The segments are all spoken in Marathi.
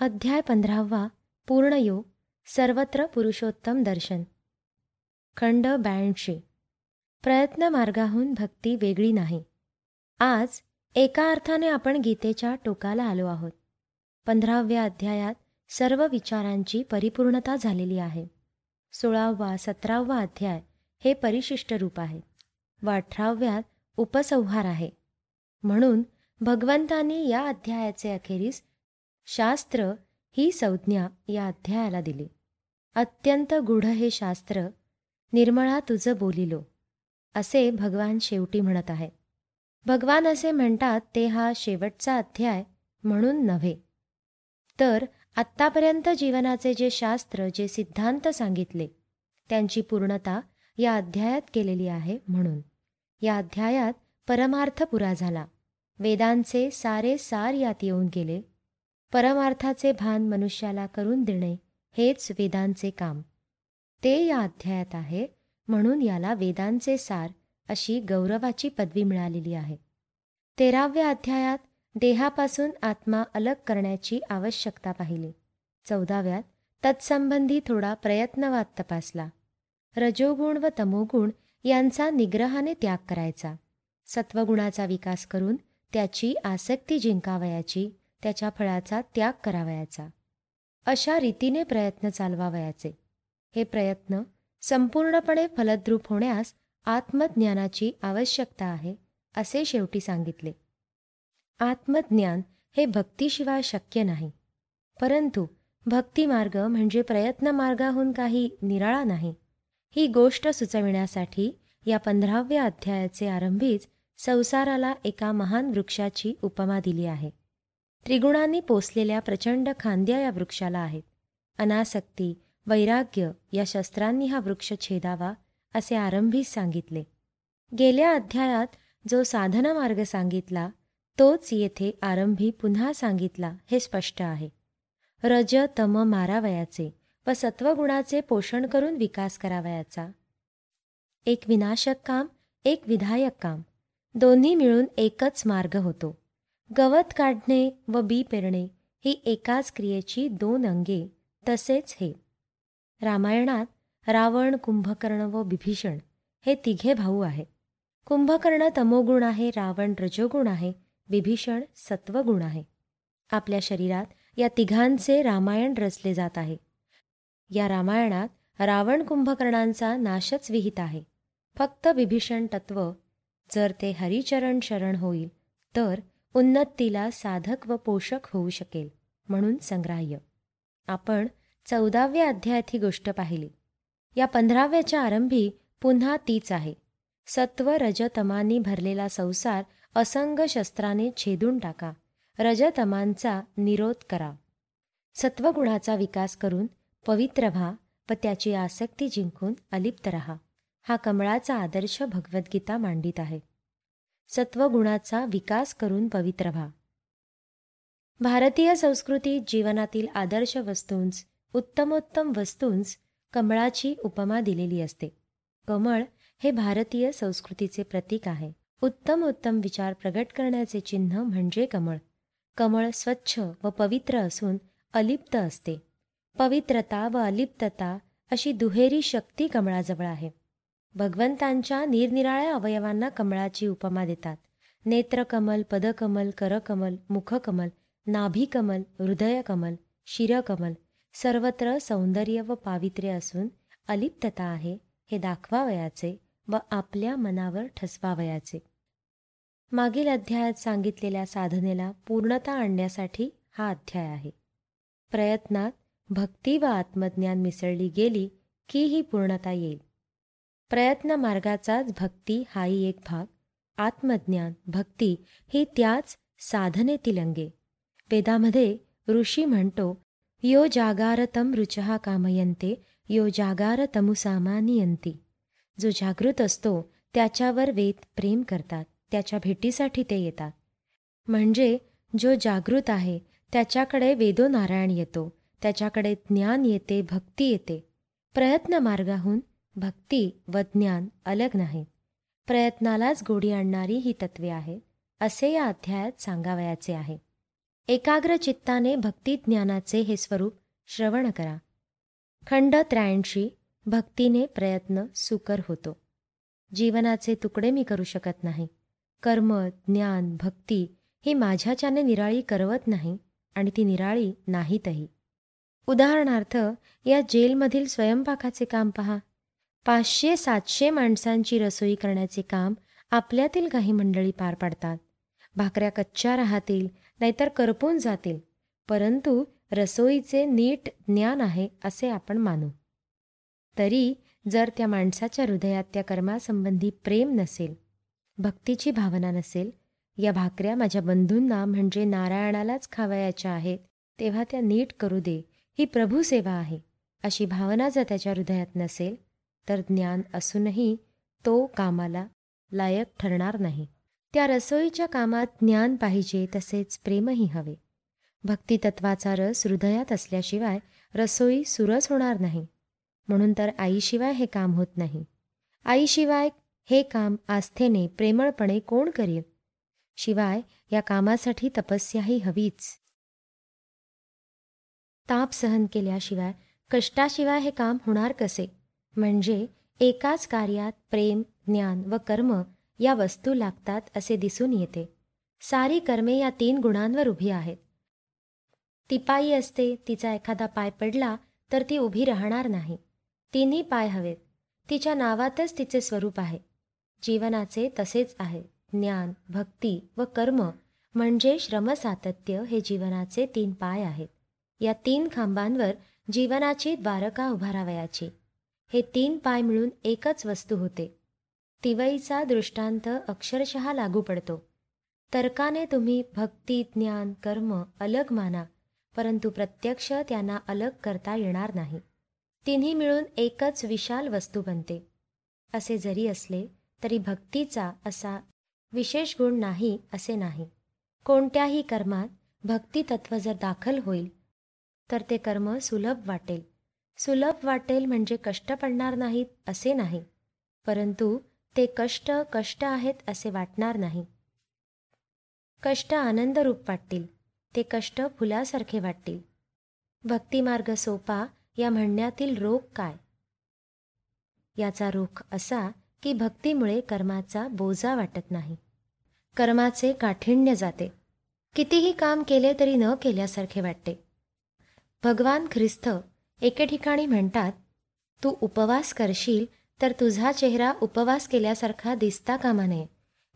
अध्याय पंधरावा पूर्णयोग सर्वत्र पुरुषोत्तम दर्शन. खंड ब्याऐंशी. प्रयत्न मार्गाहून भक्ती वेगळी नाही. आज एका अर्थाने आपण गीतेच्या टोकाला आलो आहोत. पंधराव्या अध्यायात सर्व विचारांची परिपूर्णता झालेली आहे. सोळावा सतरावा अध्याय हे परिशिष्ट रूप आहे. व अठराव्यात उपसंहार आहे. म्हणून भगवंतांनी या अध्यायाचे अखेरीस शास्त्र ही संज्ञा या अध्यायाला दिली. अत्यंत गूढ हे शास्त्र निर्मळा तुझं बोलिलो असे भगवान शेवटी म्हणत आहे. भगवान असे म्हणतात ते हा शेवटचा अध्याय म्हणून नव्हे. तर आत्तापर्यंत जीवनाचे जे शास्त्र जे सिद्धांत सांगितले त्यांची पूर्णता या अध्यायात केलेली आहे म्हणून. या अध्यायात परमार्थ पुरा झाला. वेदांचे सारे सार यात येऊन गेले. परमार्थाचे भान मनुष्याला करून देणे हेच वेदांचे काम. ते या अध्यायात आहे म्हणून याला वेदांचे सार अशी गौरवाची पदवी मिळालेली आहे. तेराव्या अध्यायात देहापासून आत्मा अलग करण्याची आवश्यकता पाहिली. चौदाव्यात तत्संबंधी थोडा प्रयत्नवाद तपासला. रजोगुण व तमोगुण यांचा निग्रहाने त्याग करायचा. सत्वगुणाचा विकास करून त्याची आसक्ती जिंकावयाची त्याच्या फळाचा त्याग करावयाचा. अशा रीतीने प्रयत्न चालवावयाचे. हे प्रयत्न संपूर्णपणे फलद्रूप होण्यास आत्मज्ञानाची आवश्यकता आहे असे शेवटी सांगितले. आत्मज्ञान हे भक्तीशिवाय शक्य नाही. परंतु भक्तिमार्ग म्हणजे प्रयत्न मार्गाहून काही निराळा नाही. ही गोष्ट सुचविण्यासाठी या पंधराव्या अध्यायाचे आरंभीच संसाराला एका महान वृक्षाची उपमा दिली आहे. त्रिगुणांनी पोसलेल्या प्रचंड खांद्या या वृक्षाला आहेत. अनासक्ती वैराग्य या शस्त्रांनी हा वृक्ष छेदावा असे आरंभीच सांगितले. गेल्या अध्यायात जो साधना मार्ग सांगितला तोच येथे आरंभी पुन्हा सांगितला हे स्पष्ट आहे. रज तम मारावयाचे व सत्वगुणाचे पोषण करून विकास करावयाचा. एक विनाशक काम एक विधायक काम. दोन्ही मिळून एकच मार्ग होतो. गवत काढणे व बी पेरणे ही एकाच क्रियेची दोन अंगे. तसेच हे. रामायणात रावण कुंभकर्ण व बिभीषण हे तिघे भाऊ आहेत. कुंभकर्ण तमोगुण आहे रावण रजोगुण आहे बिभीषण सत्वगुण आहे. आपल्या शरीरात या तिघांचे रामायण रचले जात आहे. या रामायणात रावण कुंभकर्णांचा नाशच विहित आहे. फक्त बिभीषण तत्व जर ते हरिचरण शरण होईल तर उन्नतीला साधक व पोषक होऊ शकेल म्हणून संग्राह्य. आपण चौदाव्या अध्यायात ही गोष्ट पाहिली. या पंधराव्याच्या आरंभी पुन्हा तीच आहे. सत्व रजतमांनी भरलेला संसार असंग शस्त्राने छेदून टाका. रजतमांचा निरोध करा. सत्वगुणाचा विकास करून पवित्र व्हा व त्याची आसक्ती जिंकून अलिप्त रहा. हा कमळाचा आदर्श भगवद्गीता मांडित आहे. सत्वगुणाचा विकास करून पवित्र व्हा. भारतीय संस्कृतीत जीवनातील आदर्श वस्तूंस उत्तमोत्तम वस्तूंस कमळाची उपमा दिलेली असते. कमळ हे भारतीय संस्कृतीचे प्रतीक आहे. उत्तम उत्तम विचार प्रगट करण्याचे चिन्ह म्हणजे कमळ. कमळ स्वच्छ व पवित्र असून अलिप्त असते. पवित्रता व अलिप्तता अशी दुहेरी शक्ती कमळाजवळ आहे. भगवंतांच्या निरनिराळ्या अवयवांना कमळाची उपमा देतात. नेत्रकमल पदकमल करकमल मुखकमल नाभिकमल हृदयकमल शिरकमल सर्वत्र सौंदर्य व पावित्र्य असून अलिप्तता आहे हे दाखवावयाचे व आपल्या मनावर ठसवावयाचे. मागील अध्यायात सांगितलेल्या साधनेला पूर्णता आणण्यासाठी हा अध्याय आहे. प्रयत्नात भक्ती व आत्मज्ञान मिसळली गेली की ही पूर्णता येईल. प्रयत्न मार्गाचाच भक्ती हाही एक भाग. आत्मज्ञान भक्ती ही त्याच साधनेतील अंगे. वेदामध्ये ऋषी म्हणतो यो जागारतम रुचहा कामयंते यो जागार तमुसामानियंती जो जागृत असतो त्याच्यावर वेद प्रेम करतात त्याच्या भेटीसाठी ते येतात. म्हणजे जो जागृत आहे त्याच्याकडे वेदो नारायण येतो त्याच्याकडे ज्ञान येते भक्ती येते. प्रयत्न मार्गाहून भक्ती व ज्ञान अलग नाहीत. प्रयत्नालाच गोडी आणणारी ही तत्वे आहेत असे या अध्यायात सांगावयाचे आहे. एकाग्र चित्ताने भक्तिज्ञानाचे हे स्वरूप श्रवण करा. खंड त्र्याऐंशी भक्तीने प्रयत्न सुकर होतो. जीवनाचे तुकडे मी करू शकत नाही. कर्म ज्ञान भक्ती ही माझ्याच्याने निराळी करवत नाही आणि ती निराळी नाहीतही. उदाहरणार्थ या जेलमधील स्वयंपाकाचे काम पहा. पाचशे सातशे माणसांची रसोई करण्याचे काम आपल्यातील काही मंडळी पार पाडतात. भाकऱ्या कच्च्या राहतील नाहीतर करपून जातील परंतु रसोईचे नीट ज्ञान आहे असे आपण मानू. तरी जर त्या माणसाच्या हृदयात त्या कर्मासंबंधी प्रेम नसेल भक्तीची भावना नसेल या भाकऱ्या माझ्या बंधूंना म्हणजे नारायणालाच खावयाच्या आहेत तेव्हा त्या नीट करू दे ही प्रभूसेवा आहे अशी भावना जर त्याच्या हृदयात नसेल तर ज्ञान असूनही तो कामाला लायक ठरणार नाही. त्या रसोईच्या कामात ज्ञान पाहिजे तसेच प्रेमही हवे. भक्तितत्वाचा रस हृदयात असल्याशिवाय रसोई सुरस होणार नाही. म्हणून तर आईशिवाय हे काम होत नाही. आईशिवाय हे काम आस्थेने प्रेमळपणे कोण करेल? शिवाय या कामासाठी तपस्याही हवीच. ताप सहन केल्याशिवाय कष्टाशिवाय हे काम होणार कसे? म्हणजे एकाच कार्यात प्रेम ज्ञान व कर्म या वस्तू लागतात असे दिसून येते. सारी कर्मे या तीन गुणांवर उभी आहेत. ती पायी असते तिचा एखादा पाय पडला तर ती उभी राहणार नाही. तिन्ही पाय हवेत. तिच्या नावातच तिचे स्वरूप आहे. जीवनाचे तसेच आहे. ज्ञान भक्ती व कर्म म्हणजे श्रमसातत्य हे जीवनाचे तीन पाय आहेत. या तीन खांबांवर जीवनाची द्वारका उभारावयाची. हे तीन पाय मिळून एकच वस्तू होते. तिवईचा दृष्टांत अक्षरशः लागू पडतो. तर्काने तुम्ही भक्ती ज्ञान कर्म अलग माना परंतु प्रत्यक्ष त्यांना अलग करता येणार नाही. तिन्ही मिळून एकच विशाल वस्तू बनते. असे जरी असले तरी भक्तीचा असा विशेष गुण नाही असे नाही. कोणत्याही कर्मात भक्तितत्व जर दाखल होईल तर ते कर्म सुलभ वाटेल. सुलभ वाटेल म्हणजे कष्ट पडणार नाहीत असे नाही परंतु ते कष्ट कष्ट आहेत असे वाटणार नाही. कष्ट आनंदरूप वाटतील ते कष्ट फुलासारखे वाटतील. भक्तिमार्ग सोपा या म्हणण्यातील रोग काय? याचा रोख असा की भक्तीमुळे कर्माचा बोजा वाटत नाही. कर्माचे काठिण्य जाते. कितीही काम केले तरी न केल्यासारखे वाटते. भगवान ख्रिस्त एके ठिकाणी म्हणतात तू उपवास करशील तर तुझा चेहरा उपवास केल्यासारखा दिसता कामा नये.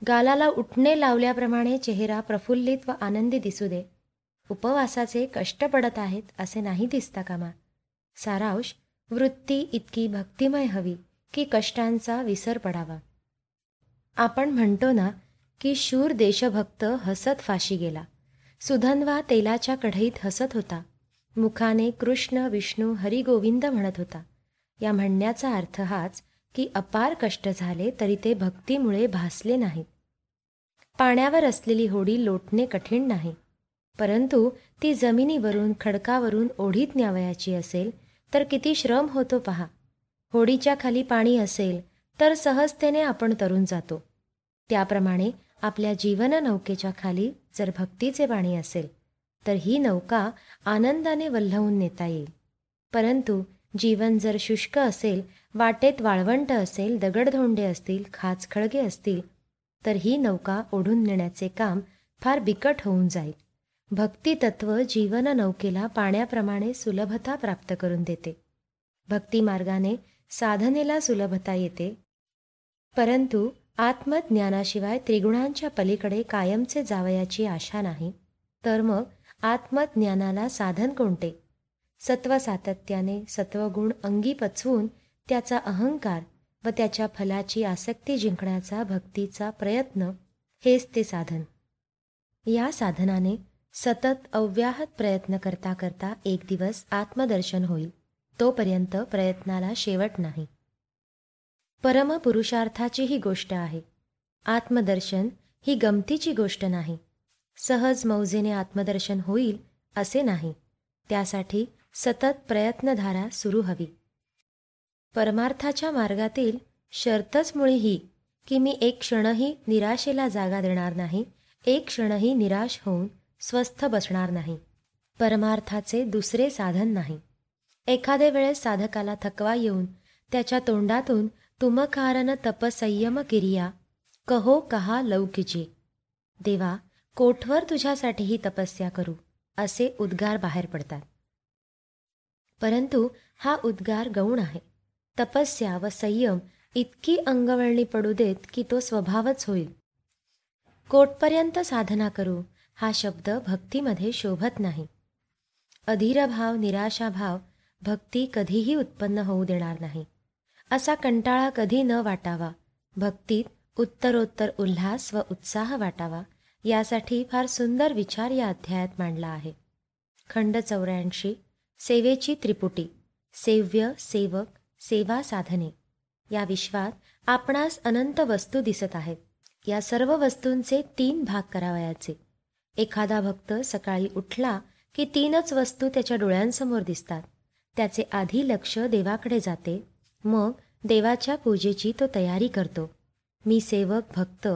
गालाला उठणे लावल्याप्रमाणे चेहरा प्रफुल्लित व आनंदी दिसू दे. उपवासाचे कष्ट पडत आहेत असे नाही दिसता कामा. सारांश वृत्ती इतकी भक्तिमय हवी की कष्टांचा विसर पडावा. आपण म्हणतो ना की शूर देशभक्त हसत फाशी गेला. सुधन्वा तेलाच्या कढईत हसत होता. मुखाने कृष्ण विष्णू हरिगोविंद म्हणत होता. या म्हणण्याचा अर्थ हाच की अपार कष्ट झाले तरी ते भक्तीमुळे भासले नाहीत. पाण्यावर असलेली होडी लोटणे कठीण नाही. परंतु ती जमिनीवरून खडकावरून ओढीत न्यावयाची असेल तर किती श्रम होतो पहा. होडीच्या खाली पाणी असेल तर सहजतेने आपण तरून जातो. त्याप्रमाणे आपल्या जीवन नौकेच्या खाली जर भक्तीचे पाणी असेल तर ही नौका आनंदाने वल्हवून नेता येईल. परंतु जीवन जर शुष्क असेल वाटेत वाळवंट असेल दगडधोंडे असतील खाच खळगे असतील तर ही नौका ओढून नेण्याचे काम फार बिकट होऊन जाईल. भक्तितत्व जीवन नौकेला पाण्याप्रमाणे सुलभता प्राप्त करून देते. भक्तिमार्गाने साधनेला सुलभता येते. परंतु आत्मज्ञानाशिवाय त्रिगुणांच्या पलीकडे कायमचे जावयाची आशा नाही तर मग आत्मज्ञानाला साधन कोणते? सत्व सातत्याने सत्वगुण अंगी पचवून त्याचा अहंकार व त्याच्या फलाची आसक्ती जिंकण्याचा भक्तीचा प्रयत्न हेच ते साधन. या साधनाने सतत अव्याहत प्रयत्न करता करता एक दिवस आत्मदर्शन होईल. तोपर्यंत प्रयत्नाला शेवट नाही. परमपुरुषार्थाची ही गोष्ट आहे. आत्मदर्शन ही गमतीची गोष्ट नाही. सहज मौजेने आत्मदर्शन होईल असे नाही. त्यासाठी सतत प्रयत्नधारा सुरू हवी. परमार्थाच्या मार्गातील शर्तच मुळी ही की मी एक क्षणही निराशेला जागा देणार नाही एक क्षणही निराश होऊन स्वस्थ बसणार नाही. परमार्थाचे दुसरे साधन नाही. एखादे वेळेस साधकाला थकवा येऊन त्याच्या तोंडातून तुमकारण तपसंयम किरिया कहो कहा लौकिची. देवा कोठवर तुझ्यासाठीही तपस्या करू असे उद्गार बाहेर पडतात. परंतु हा उद्गार गौण आहे. तपस्या व संयम इतकी अंगवळणी पडू देत की तो स्वभावच होईल. कोटपर्यंत साधना करू हा शब्द भक्तीमध्ये शोभत नाही. अधीरभाव निराशाभाव भक्ती कधीही उत्पन्न होऊ देणार नाही. असा कंटाळा कधी न वाटावा भक्तीत उत्तरोत्तर उल्हास व उत्साह वाटावा यासाठी फार सुंदर विचार या अध्यायात मांडला आहे. खंड चौऱ्याऐंशी सेवेची त्रिपुटी सेव्य सेवक सेवा साधने. या विश्वात आपणास अनंत वस्तू दिसत आहेत. या सर्व वस्तूंचे तीन भाग करावयाचे. एखादा भक्त सकाळी उठला की तीनच वस्तू त्याच्या डोळ्यांसमोर दिसतात. त्याचे आधी लक्ष देवाकडे जाते. मग देवाच्या पूजेची तो तयारी करतो. मी सेवक भक्त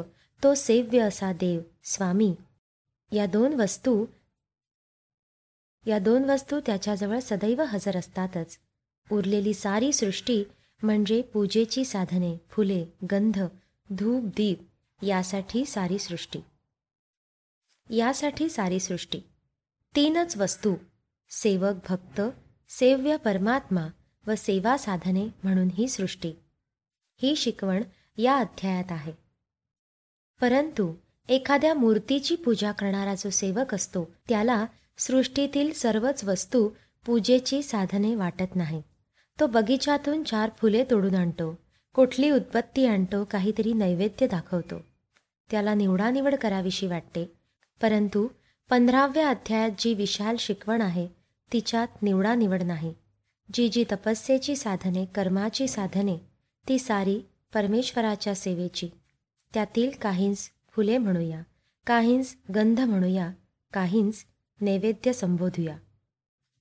तो सेव्य असा देव स्वामी. या दोन वस्तू या दोन वस्तू त्याच्याजवळ सदैव हजर असतातच. उरलेली सारी सृष्टी म्हणजे पूजेची साधने फुले गंध धूप दीप यासाठी सारी सृष्टी. यासाठी सारी सृष्टी. तीनच वस्तू सेवक भक्त सेव्य परमात्मा व सेवा साधने म्हणून ही सृष्टी. ही शिकवण या अध्यायात आहे. परंतु एखाद्या मूर्तीची पूजा करणारा जो सेवक असतो त्याला सृष्टीतील सर्वच वस्तू पूजेची साधने वाटत नाही. तो बगीचातून चार फुले तोडून आणतो कुठली उत्पत्ती आणतो काहीतरी नैवेद्य दाखवतो. त्याला निवडानिवड करावीशी वाटते परंतु पंधराव्या अध्यायात जी विशाल शिकवण आहे तिच्यात निवडानिवड नाही. जी जी तपस्येची साधने कर्माची साधने ती सारी परमेश्वराच्या सेवेची. त्यातील काहींस फुले म्हणूया काहींस गंध म्हणूया काहींस नैवेद्य संबोधूया.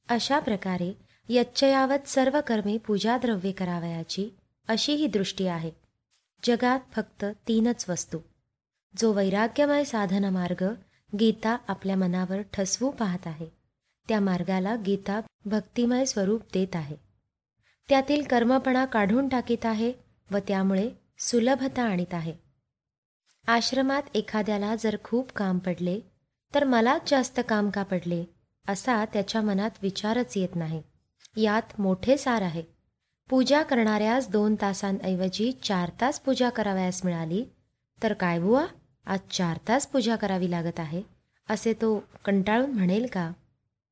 अशा प्रकारे यच्चयावत सर्व कर्मे पूजाद्रव्ये करावयाची अशी ही दृष्टी आहे. जगात फक्त तीनच वस्तू. जो वैराग्यमय साधनमार्ग गीता आपल्या मनावर ठसवू पाहत आहे त्या मार्गाला गीता भक्तिमय स्वरूप देत आहे. त्यातील कर्मपणा काढून टाकीत आहे व त्यामुळे सुलभता आणीत आहे. आश्रमात एखाद्याला जर खूप काम पडले तर मलाच जास्त काम का पडले असा त्याच्या मनात विचारच येत नाही. यात मोठे सार आहे. पूजा करणाऱ्यास दोन तासांऐवजी चार तास पूजा करावयास मिळाली तर काय बुवा आज चार तास पूजा करावी लागत आहे असे तो कंटाळून म्हणेल का?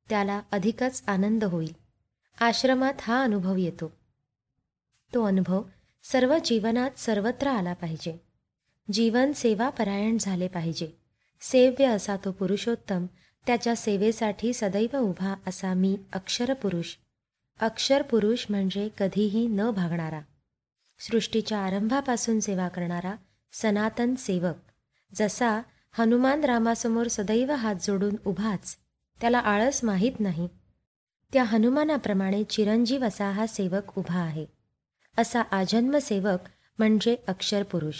त्याला अधिकच आनंद होईल. आश्रमात हा अनुभव येतो. तो अनुभव सर्व जीवनात सर्वत्र आला पाहिजे. जीवन सेवापरायण झाले पाहिजे. सेव्य असा तो पुरुषोत्तम त्याच्या सेवेसाठी सदैव उभा असा मी अक्षरपुरुष अक्षरपुरुष म्हणजे कधीही न भागणारा. सृष्टीच्या आरंभापासून सेवा करणारा सनातन सेवक. जसा हनुमान रामासमोर सदैव हात जोडून उभाच त्याला आळस माहीत नाही. त्या हनुमानाप्रमाणे चिरंजीव असा हा सेवक उभा आहे. असा आजन्म सेवक म्हणजे अक्षरपुरुष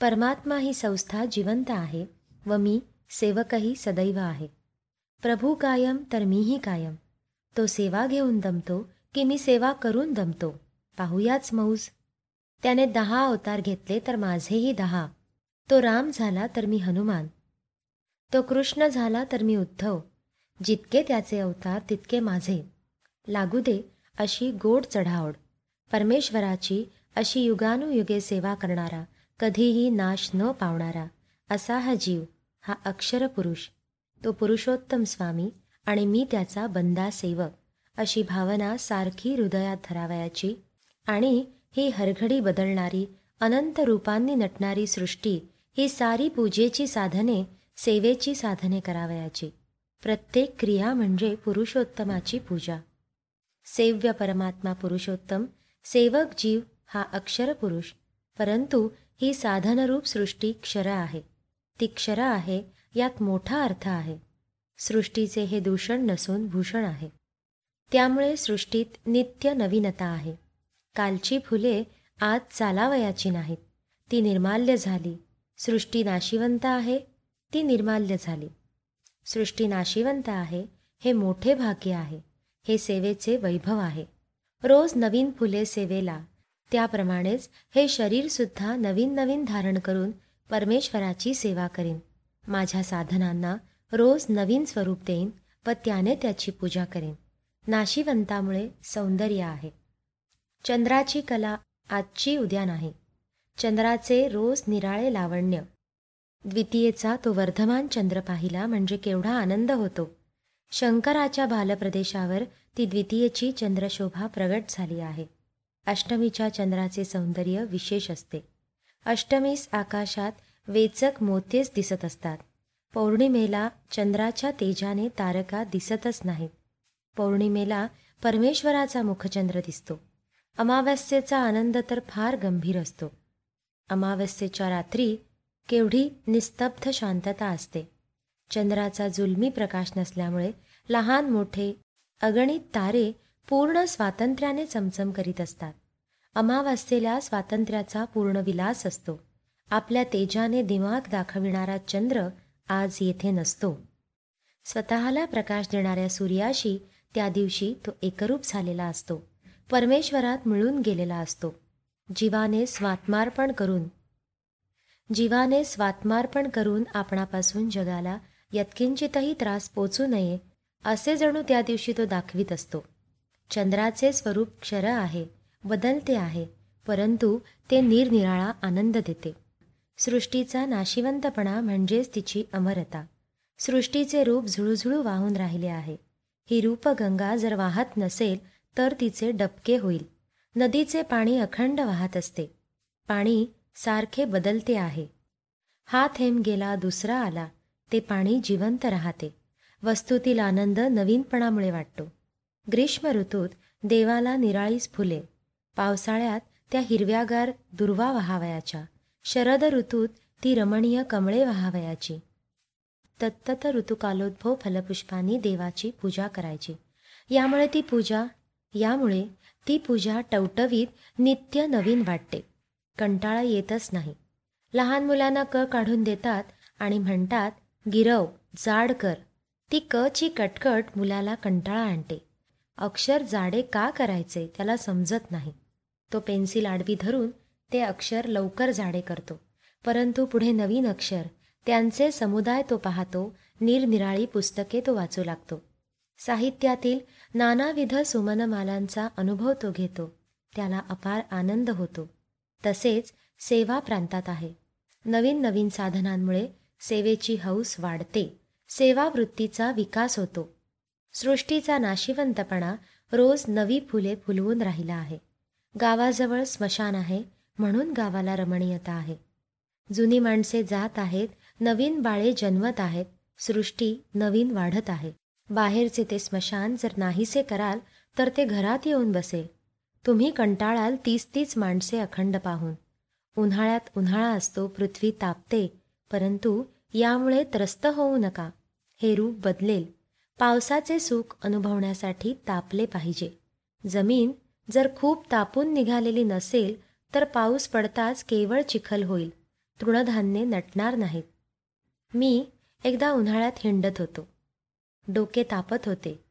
परमात्मा ही संस्था जिवंत आहे व मी सेवकही सदैव आहे. प्रभू कायम तर मीही कायम. तो सेवा घेऊन दमतो की मी सेवा करून दमतो. पाहूयाच मौज. त्याने दहा अवतार घेतले तर माझेही दहा. तो राम झाला तर मी हनुमान. तो कृष्ण झाला तर मी उद्धव. जितके त्याचे अवतार तितके माझे. लागू दे अशी गोड चढाओढ. परमेश्वराची अशी युगानुयुगे सेवा करणारा कधीही नाश न पावणारा असा हा जीव हा अक्षरपुरुष तो पुरुषोत्तम स्वामी आणि मी त्याचा बंदा सेवक अशी भावना सारखी हृदयात धरावयाची आणि ही हरघडी बदलणारी अनंत रूपांनी नटणारी सृष्टी ही सारी पूजेची साधने सेवेची साधने करावयाची. प्रत्येक क्रिया म्हणजे पुरुषोत्तमाची पूजा. सेव्य परमात्मा पुरुषोत्तम सेवक जीव हा अक्षर पुरुष. परंतु ही साधनरूप सृष्टी क्षर आहे. ती क्षर आहे यात मोठा अर्थ आहे. सृष्टीचे हे दूषण नसून भूषण आहे. त्यामुळे सृष्टीत नित्य नवीनता आहे. कालची फुले आज चालावयाची नाहीत. ती निर्माल्य झाली. सृष्टी नाशिवंत आहे ती निर्माल्य झाली. सृष्टी नाशिवंत आहे हे मोठे भाग्य आहे. हे सेवेचे वैभव आहे. रोज नवीन फुले सेवेला त्याप्रमाणेच हे शरीरसुद्धा नवीन नवीन धारण करून परमेश्वराची सेवा करीन. माझ्या साधनांना रोज नवीन स्वरूप देईन व त्याने त्याची पूजा करेन. नाशिवंतामुळे सौंदर्य आहे. चंद्राची कला आजची उद्या नाही. चंद्राचे रोज निराळे लावण्य. द्वितीयेचा तो वर्धमान चंद्र पाहिला म्हणजे केवढा आनंद होतो. शंकराच्या बालप्रदेशावर ती द्वितीयेची चंद्रशोभा प्रगट झाली आहे. अष्टमीच्या चंद्राचे सौंदर्य विशेष असते. अष्टमीस आकाशात वेचक मोतेच दिसत असतात. पौर्णिमेला चंद्राच्या तेजाने तारका दिसतच नाहीत. पौर्णिमेला परमेश्वराचा मुखचंद्र दिसतो. अमावस्येचा आनंद तर फार गंभीर असतो. अमावस्येच्या रात्री केवढी निस्तब्ध शांतता असते. चंद्राचा जुलमी प्रकाश नसल्यामुळे लहान मोठे अगणित तारे पूर्ण स्वातंत्र्याने चमचम करीत असतात. अमावास्येला स्वातंत्र्याचा पूर्ण विलास असतो. आपल्या तेजाने दिमाग दाखविणारा चंद्र आज येथे नसतो. स्वतःला प्रकाश देणाऱ्या सूर्याशी त्या दिवशी तो एकरूप झालेला असतो. परमेश्वरात मिळून गेलेला असतो. जीवाने स्वात्मार्पण करून जीवाने स्वात्मार्पण करून आपणापासून जगाला यत्किंचितही त्रास पोचू नये असे जणू त्या दिवशी तो दाखवित असतो. चंद्राचे स्वरूप क्षर आहे बदलते आहे परंतु ते निरनिराळा आनंद देते. सृष्टीचा नाशिवंतपणा म्हणजेच तिची अमरता. सृष्टीचे रूप झुळूझुळू वाहून राहिले आहे. ही रूपगंगा जर वाहत नसेल तर तिचे डबके होईल. नदीचे पाणी अखंड वाहत असते. पाणी सारखे बदलते आहे. हा थेंब गेला दुसरा आला ते पाणी जिवंत राहते. वस्तूतील आनंद नवीनपणामुळे वाटतो. ग्रीष्म ऋतूत देवाला निराळीच फुले. पावसाळ्यात त्या हिरव्यागार दुर्वा वहावयाच्या. शरद ऋतूत ती रमणीय कमळे वहावयाची. तत्तत ऋतुकालोद्भव फलपुष्पांनी देवाची पूजा करायची. यामुळे ती पूजा यामुळे ती पूजा टवटवीत नित्य नवीन वाटते. कंटाळा येतच नाही. लहान मुलांना क काढून देतात आणि म्हणतात गिरव जाड कर. ती क ची कटकट मुलाला कंटाळा आणते. अक्षर जाडे का करायचे त्याला समजत नाही. तो पेन्सिल आडवी धरून ते अक्षर लवकर जाडे करतो. परंतु पुढे नवीन अक्षर त्यांचे समुदाय तो पाहतो निरनिराळी पुस्तके तो वाचू लागतो. साहित्यातील नानाविध सुमनमालांचा अनुभव तो घेतो. त्याला अपार आनंद होतो. तसेच सेवा प्रांतात आहे. नवीन नवीन साधनांमुळे सेवेची हौस वाढते. सेवावृत्तीचा विकास होतो. सृष्टीचा नाशिवंतपणा रोज नवी फुले फुलवून राहिला आहे. गावाजवळ स्मशान आहे म्हणून गावाला रमणीयता आहे. जुनी माणसे जात आहेत नवीन बाळे जन्मत आहेत सृष्टी नवीन वाढत आहे. बाहेरचे ते स्मशान जर नाहीसे कराल तर ते घरात येऊन बसेल. तुम्ही कंटाळाल तीस तीच माणसे अखंड पाहून. उन्हाळ्यात उन्हाळा असतो पृथ्वी तापते परंतु यामुळे त्रस्त होऊ नका. हे रूप बदलेल. पावसाचे सुख अनुभवण्यासाठी तापले पाहिजे. जमीन जर खूप तापून निघालेली नसेल तर पाऊस पडताच केवळ चिखल होईल. तृणधान्ये नटणार नाहीत. मी एकदा उन्हाळ्यात हिंडत होतो. डोके तापत होते.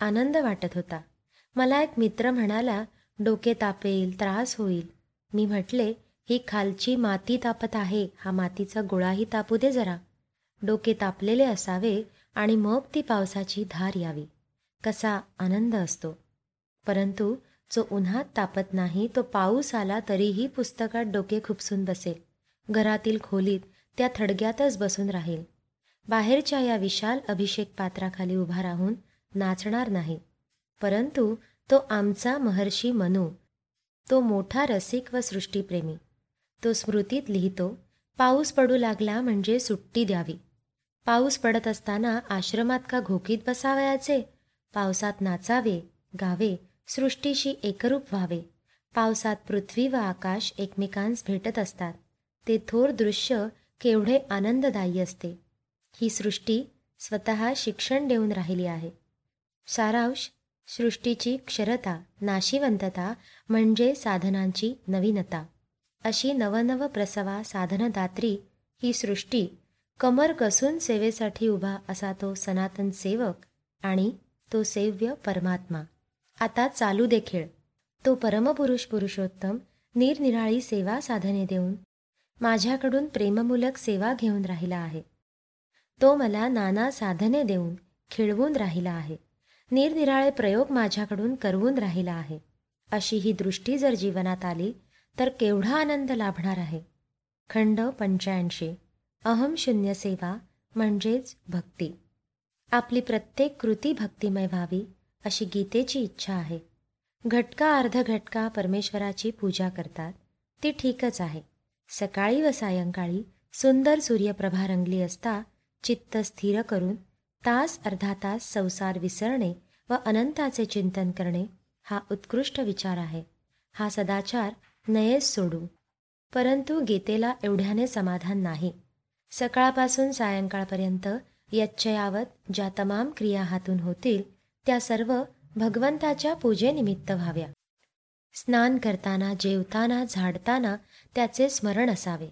आनंद वाटत होता. मला एक मित्र म्हणाला डोके तापेल त्रास होईल. मी म्हटले ही खालची माती तापत आहे. हा मातीचा गोळाही तापू दे जरा. डोके तापलेले असावे आणि मग ती पावसाची धार यावी. कसा आनंद असतो. परंतु जो उन्हात तापत नाही तो पाऊस आला तरीही पुस्तकात डोके खुपसून बसेल घरातील खोलीत त्या थडग्यातच बसून राहील. बाहेरच्या या विशाल अभिषेक पात्राखाली उभा राहून नाचणार नाही. परंतु तो आमचा महर्षी मनू तो मोठा रसिक व सृष्टीप्रेमी. तो स्मृतीत लिहितो पाऊस पडू लागला म्हणजे सुट्टी द्यावी. पाऊस पडत असताना आश्रमात का घोकीत बसावयाचे? पावसात नाचावे गावे सृष्टीशी एकरूप व्हावे. पावसात पृथ्वी व आकाश एकमेकांस भेटत असतात. ते थोर दृश्य केवढे आनंददायी असते. ही सृष्टी स्वतः शिक्षण देऊन राहिली आहे. सारांश सृष्टीची क्षरता नाशिवंतता म्हणजे साधनांची नवीनता. अशी नवनव प्रसवा साधनदात्री ही सृष्टी कमर कसून सेवेसाठी उभा असा तो सनातन सेवक आणि तो सेव्य परमात्मा. आता चालू देखील तो परमपुरुष पुरुषोत्तम निरनिराळी सेवा साधने देऊन माझ्याकडून प्रेममूलक सेवा घेऊन राहिला आहे. तो मला नाना साधने देऊन खिळवून राहिला आहे. निरनिराळे प्रयोग माझ्याकडून करवून राहिला आहे. अशी ही दृष्टी जर जीवनात आली तर केवढा आनंद लाभणार आहे? खंड पंच्याऐंशी. अहम शून्य सेवा म्हणजेच भक्ती. आपली प्रत्येक कृती भक्तिमय व्हावी अशी गीतेची इच्छा आहे. घटका अर्ध घटका परमेश्वराची पूजा करतात. ती ठीकच आहे. सकाळी व सायंकाळी सुंदर सूर्यप्रभा रंगली असता चित्त स्थिर करून तास अर्धा तास संसार विसरणे व अनंताचे चिंतन करणे हा उत्कृष्ट विचार आहे. हा सदाचार नयेस सोडू. परंतु गीतेला एवढ्याने समाधान नाही. सकाळपासून सायंकाळपर्यंत यच्चयावत ज्या तमाम क्रिया हातून होतील त्या सर्व भगवंताच्या पूजेनिमित्त व्हाव्या. स्नान करताना जेवताना झाडताना त्याचे स्मरण असावे.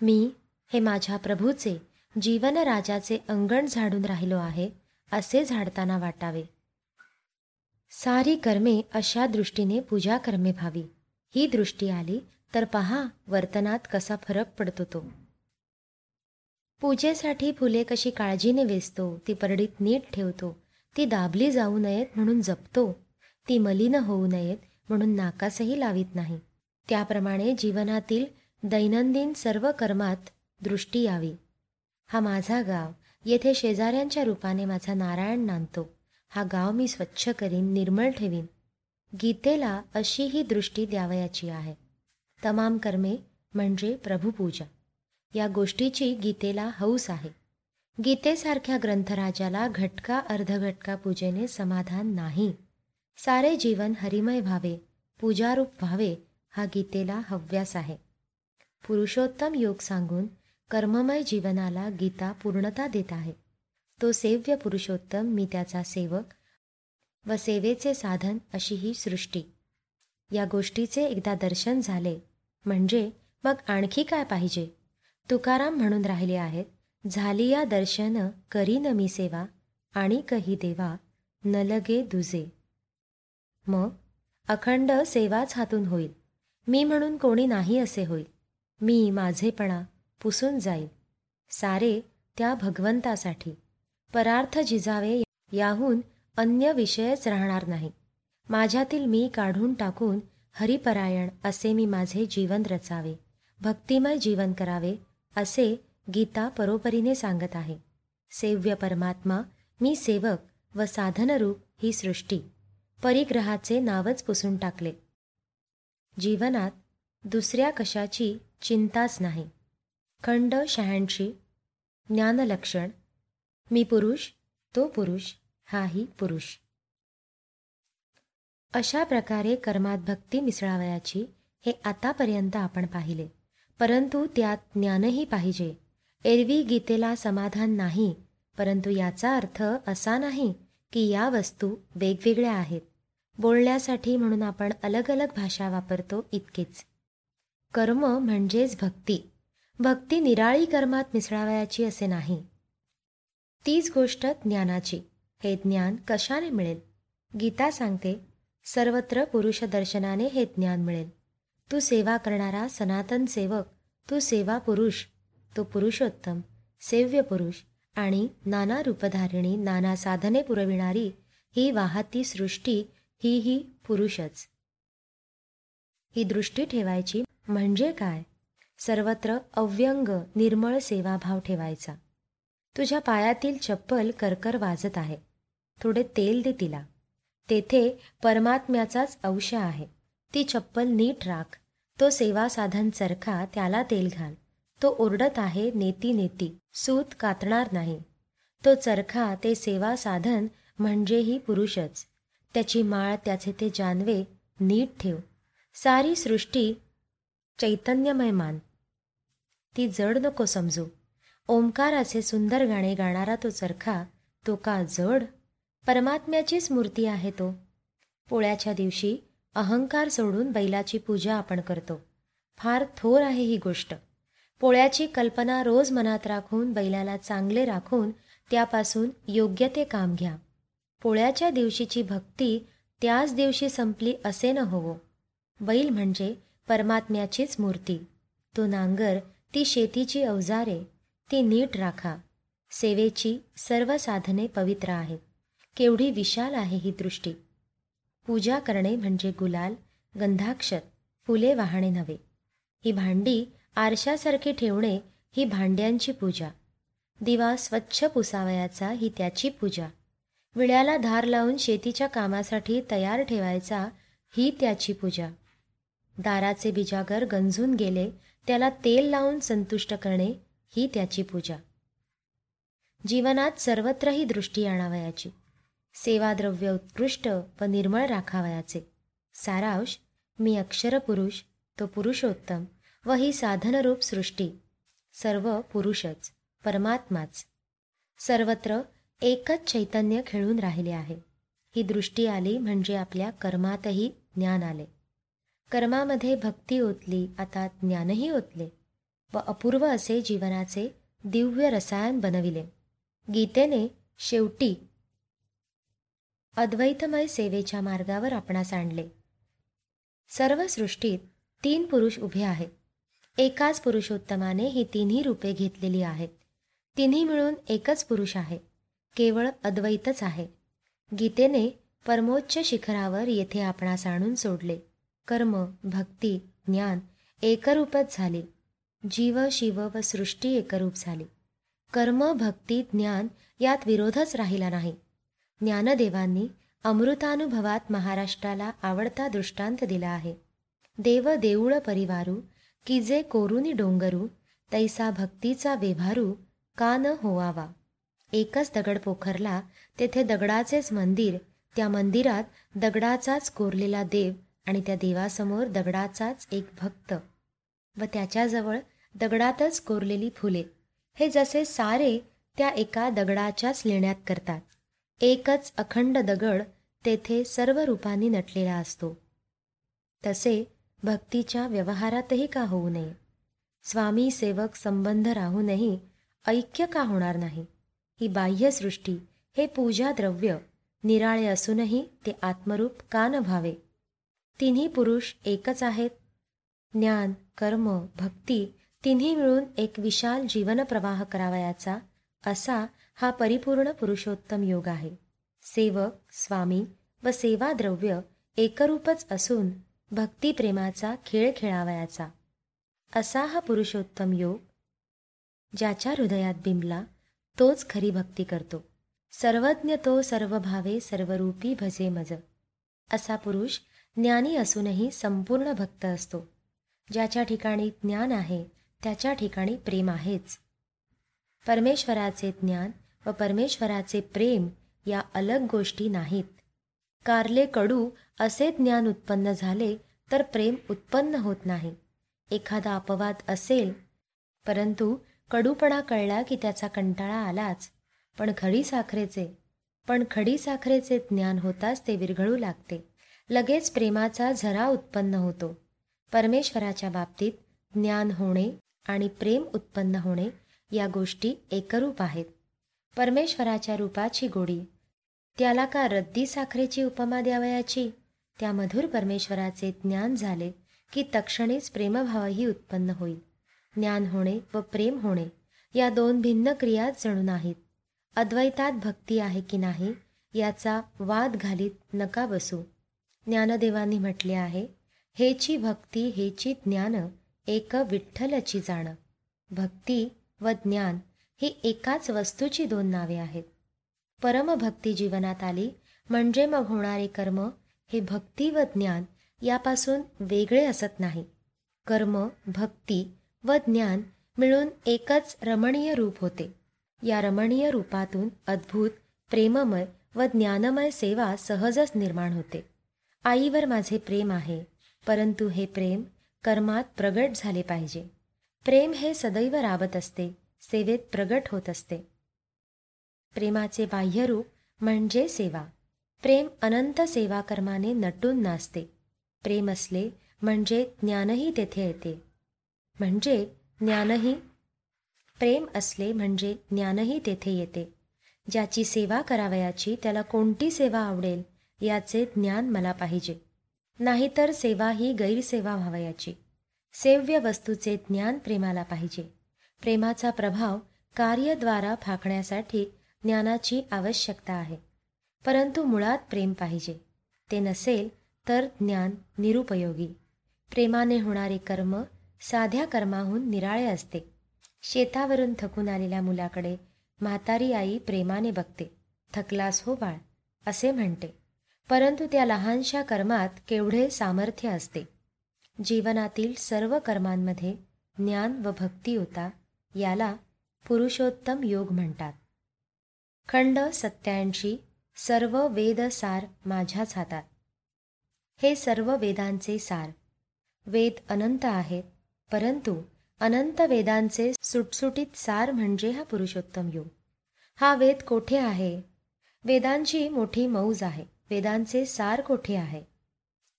मी हे माझ्या प्रभूचे जीवनराजाचे अंगण झाडून राहिलो आहे असे झाडताना वाटावे. सारी कर्मे अशा दृष्टीने पूजा कर्मे व्हावी. ही दृष्टी आली तर पहा वर्तनात कसा फरक पडतो तो. पूजेसाठी फुले कशी काळजीने वेचतो ती परडीत नीट ठेवतो ती दाबली जाऊ नयेत म्हणून जपतो ती मलिन होऊ नयेत म्हणून नाकासही लावित नाही. त्याप्रमाणे जीवनातील दैनंदिन सर्व कर्मात दृष्टी यावी. हा माझा गाव येथे शेजाऱ्यांच्या रूपाने माझा नारायण नांदतो. हा गाव मी स्वच्छ करीन निर्मळ ठेवीन. गीतेला अशी ही दृष्टी द्यावयाची आहे. तमाम कर्मे म्हणजे प्रभुपूजा. या गोष्टीची गीतेला हौस आहे. गीतेसारख्या ग्रंथराजाला घटका अर्धघटका पूजेने समाधान नाही. सारे जीवन हरिमय व्हावे पूजारूप व्हावे हा गीतेला हव्यास आहे. पुरुषोत्तम योग सांगून कर्ममय जीवनाला गीता पूर्णता देत आहे. तो सेव्य पुरुषोत्तम मी त्याचा सेवक व सेवेचे साधन अशी ही सृष्टी. या गोष्टीचे एकदा दर्शन झाले म्हणजे मग आणखी काय पाहिजे? तुकाराम म्हणून राहिले आहेत झाली या दर्शन करी न मी सेवा आणि कही देवा न लगे दुजे. मग अखंड सेवाच हातून होईल. मी म्हणून कोणी नाही असे होईल. मी माझेपणा पुसून जाईल सारे त्या भगवंतासाठी. परार्थ जिजावे याहून अन्य विषयच राहणार नाही. माझ्यातील मी काढून टाकून हरिपरायण असे मी माझे जीवन रचावे. भक्तिमय जीवन करावे असे गीता परोपरीने सांगत आहे. सेव्य परमात्मा मी सेवक व साधनरूप ही सृष्टी. परिग्रहाचे नावच पुसून टाकले. जीवनात दुसऱ्या कशाची चिंताच नाही. खंड शहाऐंशी ज्ञानलक्षण मी पुरुष तो पुरुष हाही पुरुष. अशा प्रकारे कर्मात भक्ती मिसळावयाची हे आतापर्यंत आपण पाहिले. परंतु त्यात ज्ञानही पाहिजे. एरवी गीतेला समाधान नाही परंतु याचा अर्थ असा नाही की या वस्तू वेगवेगळ्या आहेत. बोलण्यासाठी म्हणून आपण अलग अलग भाषा वापरतो इतकेच. कर्म म्हणजेच भक्ती. भक्ती निराळी कर्मात मिसळावयाची असे नाही. तीच गोष्ट ज्ञानाची. हे ज्ञान कशाने मिळेल? गीता सांगते सर्वत्र पुरुष दर्शनाने हे ज्ञान मिळेल. तू सेवा करणारा सनातन सेवक तू सेवा पुरुष तो पुरुषोत्तम सेव्य पुरुष आणि नाना रूपधारिणी नाना साधने पुरविणारी ही वाहती सृष्टी ही ही पुरुषच. ही दृष्टी ठेवायची म्हणजे काय? सर्वत्र अव्यंग निर्मळ सेवाभाव ठेवायचा. तुझ्या पायातील चप्पल करकर वाजत आहे. थोडे तेल दे तिला. तेथे परमात्म्याचाच अंश आहे. ती चप्पल नीट राख. तो सेवा साधन चरखा त्याला तेल घाल. तो ओरडत आहे नेती नेती सूत कातणार नाही. तो चरखा ते सेवा साधन म्हणजेही पुरुषच. त्याची माळ त्याचे ते जानवे नीट ठेव. सारी सृष्टी चैतन्यमय मान ती जड नको समजू. ओंकाराचे सुंदर गाणे गाणारा तो चरखा तो का जड? परमात्म्याचीच मूर्ती आहे तो. पोळ्याच्या दिवशी अहंकार सोडून बैलाची पूजा आपण करतो. फार थोर आहे ही गोष्ट. पोळ्याची कल्पना रोज मनात राखून बैलाला चांगले राखून त्यापासून योग्य ते काम घ्या. पोळ्याच्या दिवशीची भक्ती त्याच दिवशी संपली असे न होवो. बैल म्हणजे परमात्म्याचीच मूर्ती. तो नांगर ती शेतीची अवजारे ती नीट राखा. सेवेची सर्व साधने पवित्र आहेत. केवढी विशाल आहे ही दृष्टी. पूजा करणे म्हणजे गुलाल गंधाक्षत फुले वाहणे नव्हे. ही भांडी आरशासारखी ठेवणे ही भांड्यांची पूजा. दिवा स्वच्छ पुसावयाचा ही त्याची पूजा. विळ्याला धार लावून शेतीच्या कामासाठी तयार ठेवायचा ही त्याची पूजा. दाराचे बिजागर गंजून गेले त्याला तेल लावून संतुष्ट करणे ही त्याची पूजा. जीवनात सर्वत्र ही दृष्टी आणावयाची. सेवाद्रव्य उत्कृष्ट व निर्मळ राखावयाचे. सारांश मी अक्षरपुरुष तो पुरुषोत्तम व ही साधनरूप सृष्टी. सर्व पुरुषच परमात्माच. सर्वत्र एकच चैतन्य खेळून राहिले आहे. ही दृष्टी आली म्हणजे आपल्या कर्मातही ज्ञान आले. कर्मामध्ये भक्ती ओतली आता ज्ञानही ओतले व अपूर्व असे जीवनाचे दिव्य रसायन बनविले. गीतेने शेवटी अद्वैतमय सेवेच्या मार्गावर आपणास आणले. सर्व सृष्टीत तीन पुरुष उभे आहेत. एकाच पुरुषोत्तमाने ही तिन्ही रूपे घेतलेली आहेत. तिन्ही मिळून एकच पुरुष आहे. केवळ अद्वैतच आहे. गीतेने परमोच्च शिखरावर येथे आपणास आणून सोडले. कर्म भक्ती ज्ञान एकरूपच झाले. जीव शिव व सृष्टी एकरूप झाली. कर्म भक्ती ज्ञान यात विरोधच राहिला नाही. ज्ञानदेवांनी अमृतानुभवात महाराष्ट्राला आवडता दृष्टांत दिला आहे. देव देऊळ परिवारू की जे कोरुनी डोंगरू तैसा भक्तीचा वेभारू का न होवावा. एकच दगड पोखरला तेथे दगडाचेच मंदिर त्या मंदिरात दगडाचाच कोरलेला देव आणि त्या देवासमोर दगडाचाच एक भक्त. व त्याच्याजवळ दगडातच कोरलेली फुले. हे जसे सारे त्या एका दगडाच्याच लेण्यात करतात. एकच अखंड दगड तेथे सर्व रूपांनी नटलेला असतो. तसे भक्तीच्या व्यवहारातही का होऊ नये? स्वामी सेवक संबंध राहूनही ऐक्य का होणार नाही? ही बाह्यसृष्टी हे पूजा द्रव्य निराळे असूनही ते आत्मरूप का न व्हावे? तिन्ही पुरुष एकच आहेत. ज्ञान कर्म भक्ती तिन्ही मिळून एक विशाल जीवनप्रवाह करावयाचा असा हा परिपूर्ण पुरुषोत्तम योग आहे. सेवक स्वामी व सेवा द्रव्य एकरूपच असून भक्तिप्रेमाचा खेळ खेळावयाचा. असा हा पुरुषोत्तम योग ज्याच्या हृदयात बिंबला तोच खरी भक्ती करतो. सर्वज्ञ तो सर्व भावे सर्वरूपी भजे मज. असा पुरुष ज्ञानी असूनही संपूर्ण भक्त असतो. ज्याच्या ठिकाणी ज्ञान आहे त्याच्या ठिकाणी प्रेम आहेच. परमेश्वराचे ज्ञान व परमेश्वराचे प्रेम या अलग गोष्टी नाहीत. कारले कडू असे ज्ञान उत्पन्न झाले तर प्रेम उत्पन्न होत नाही. एखादा अपवाद असेल परंतु कडूपणा कळला की त्याचा कंटाळा आलाच. पण खडी साखरेचे पण खडी साखरेचे ज्ञान होताच ते विरघळू लागते. लगेच प्रेमाचा झरा उत्पन्न होतो. परमेश्वराच्या बाबतीत ज्ञान होणे आणि प्रेम उत्पन्न होणे या गोष्टी एकरूप आहेत. परमेश्वराच्या रूपाची गोडी. त्याला का रद्दी साखरेची उपमा द्यावयाची? त्या मधुर परमेश्वराचे ज्ञान झाले की तक्षणीच प्रेमभावही उत्पन्न होईल. ज्ञान होणे व प्रेम होणे या दोन भिन्न क्रियाच जणू नाहीत. अद्वैतात भक्ती आहे की नाही याचा वाद घालीत नका बसू. ज्ञानदेवांनी म्हटले आहे हेची भक्ती हेची ज्ञान एक विठ्ठलची जाण. भक्ती व ज्ञान ही एकाच वस्तूची दोन नावे आहेत. परमभक्ती जीवनात आली म्हणजे मग होणारे कर्म हे भक्ती व ज्ञान यापासून वेगळे असत नाही. कर्म भक्ती व ज्ञान मिळून एकच रमणीय रूप होते. या रमणीय रूपातून अद्भुत प्रेममय व ज्ञानमय सेवा सहजच निर्माण होते. आईवर माझे प्रेम आहे परंतु हे प्रेम कर्मात प्रगट झाले पाहिजे. प्रेम हे सदैव राबत असते. सेवेत प्रगट होत असते. प्रेमाचे बाह्यरूप म्हणजे सेवा. प्रेम अनंत सेवा कर्माने नटून नाचते. प्रेम असले म्हणजे ज्ञानही तेथे येते. म्हणजे ज्ञानही. प्रेम असले म्हणजे ज्ञानही तेथे येते. ज्याची सेवा करावयाची त्याला कोणती सेवा आवडेल याचे ज्ञान मला पाहिजे. नाहीतर सेवा ही गैरसेवा व्हावयाची. सेव्य वस्तूचे ज्ञान प्रेमाला पाहिजे. प्रेमाचा प्रभाव कार्यद्वारा फाकण्यासाठी ज्ञानाची आवश्यकता आहे. परंतु मुळात प्रेम पाहिजे. ते नसेल तर ज्ञान निरुपयोगी. प्रेमाने होणारे कर्म साध्या कर्माहून निराळे असते. शेतावरून थकून आलेल्या मुलाकडे म्हातारी आई प्रेमाने बघते. थकलास हो बाळ असे म्हणते. परंतु त्या लहानशा कर्मात केवढे सामर्थ्य असते. जीवनातील सर्व कर्मांमध्ये ज्ञान व भक्ती होता याला पुरुषोत्तम योग म्हणतात. खंड सत्याऐंशी सर्व वेद सार माझ्याच हातात. हे सर्व वेदांचे सार. वेद अनंत आहेत परंतु अनंत वेदांचे सुटसुटीत सार म्हणजे हा पुरुषोत्तम योग. हा वेद कोठे आहे? वेदांची मोठी मौज आहे. वेदांचे सार कोठे आहे?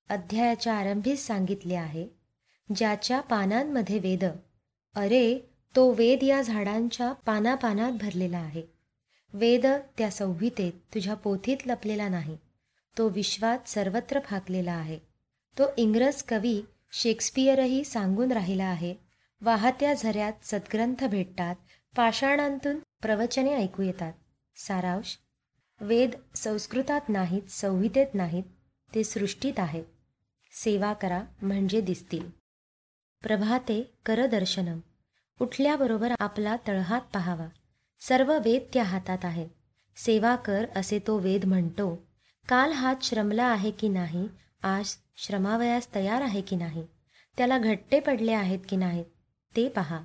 अध्यायाच्या आरंभीच सांगितले आहे ज्याच्या पानांमध्ये वेद अरे तो वेद या झाडांच्या पानापानात भरलेला आहे. वेद त्या संहितेत तुझ्या पोथीत लपलेला नाही. तो विश्वात सर्वत्र फाकलेला आहे. तो इंग्रज कवी शेक्सपियरही सांगून राहिला आहे वाहत्या झऱ्यात सद्ग्रंथ भेटतात पाषाणांतून प्रवचने ऐकू येतात. सारांश वेद संस्कृतात नाहीत संहितेत नाहीत ते सृष्टीत आहेत सेवा करा म्हणजे दिसतील. प्रभाते करदर्शनम उठल्याबरोबर आपला तळहात पहावा? सर्व वेद त्या हातात आहेत सेवा कर असे तो वेद म्हणतो. काल हात श्रमला आहे की नाही? आज श्रमावयास तयार आहे की नाही? त्याला घट्टे पडले आहेत की नाहीत ते पहा.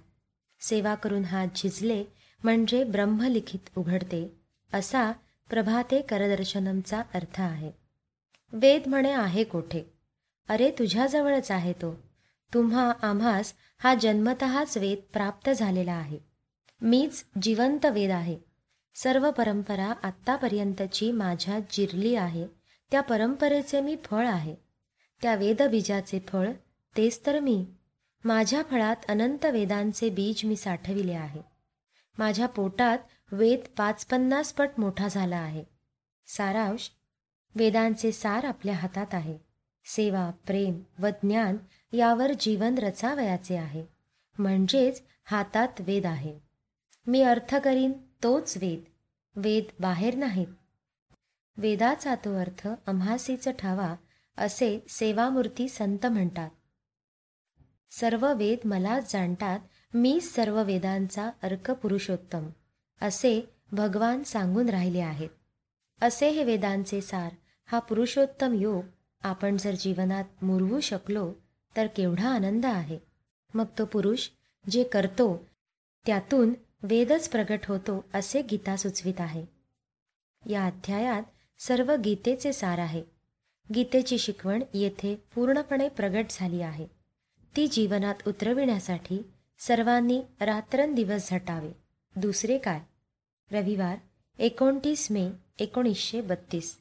सेवा करून हात झिजले म्हणजे ब्रह्मलिखित उघडते. असा प्रभाते करदर्शनमचा अर्थ आहे. वेद म्हणे आहे कोठे? अरे तुझ्याजवळच आहे तो. तुम्हा आम्हास हा जन्मतःच वेद प्राप्त झालेला आहे. मीच जिवंत वेद आहे. सर्व परंपरा आत्तापर्यंतची माझ्या जिरली आहे. त्या परंपरेचे मी फळ आहे. त्या वेदबीजाचे फळ तेच तर मी. माझ्या फळात अनंत वेदांचे बीज मी साठविले आहे. माझ्या पोटात वेद पाच पन्नास पट मोठा झाला आहे. सारांश वेदांचे सार आपल्या हातात आहे. सेवा प्रेम व ज्ञान यावर जीवन रचावयाचे आहे. म्हणजेच हातात वेद आहे. मी अर्थ करीन तोच वेद. वेद बाहेर नाहीत. वेदाचा तो अर्थ अम्हासीच ठावा असे सेवामूर्ती संत म्हणतात. सर्व वेद मलाच जाणतात मी सर्व वेदांचा अर्क पुरुषोत्तम असे भगवान सांगून राहिले आहेत. असे हे वेदांचे सार हा पुरुषोत्तम योग आपण जर जीवनात मुरवू शकलो तर केवढा आनंद आहे. मग तो पुरुष जे करतो त्यातून वेदच प्रगट होतो असे गीता सुचवित आहे. या अध्यायात सर्व गीतेचे सार आहे. गीतेची शिकवण येथे पूर्णपणे प्रगट झाली आहे. ती जीवनात उतरविण्यासाठी सर्वांनी रात्रंदिवस झटावे. दुसरे काय? रविवार एकोणतीस मे एकोणीसशे बत्तीस.